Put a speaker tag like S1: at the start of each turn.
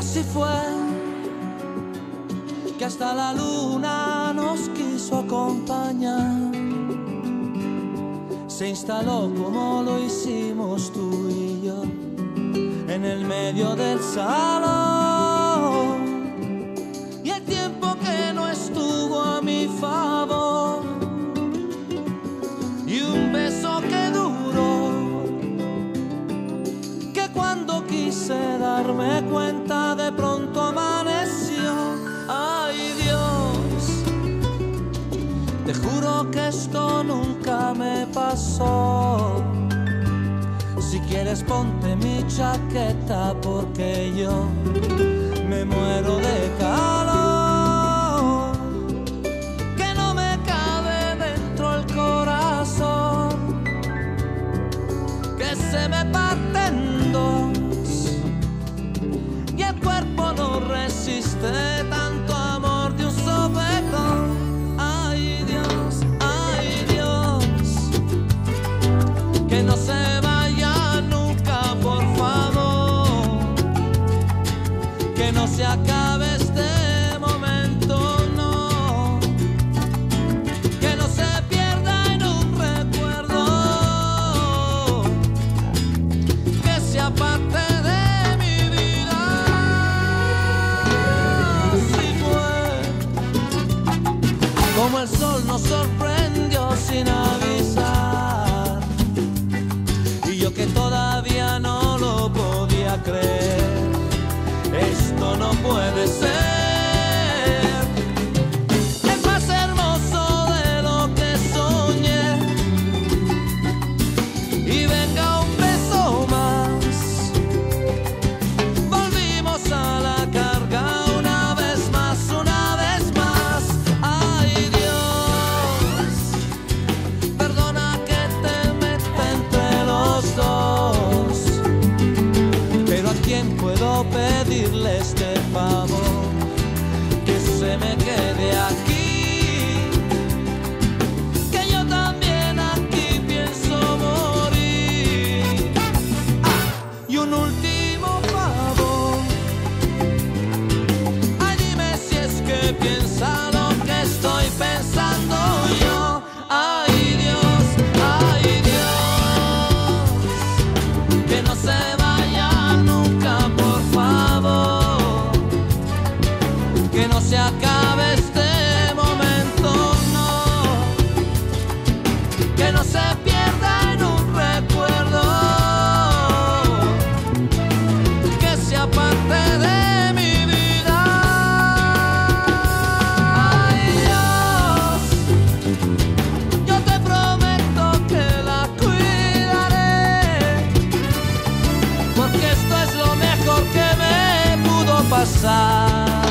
S1: Así fue que hasta la luna nos quiso acompañar. Se instaló como lo hicimos tú y yo en el medio del salón. Te juro que esto nunca me pasó. Si quieres ponte mi chaqueta porque yo me muero de calor. Que no me cabe dentro el corazón. Que se me parte en dos. Y el cuerpo no resiste tanto Como el sol nos sorprendió sin avisar. Y yo que todavía no lo podía creer. Esto no puede ser. l'ultimo passar.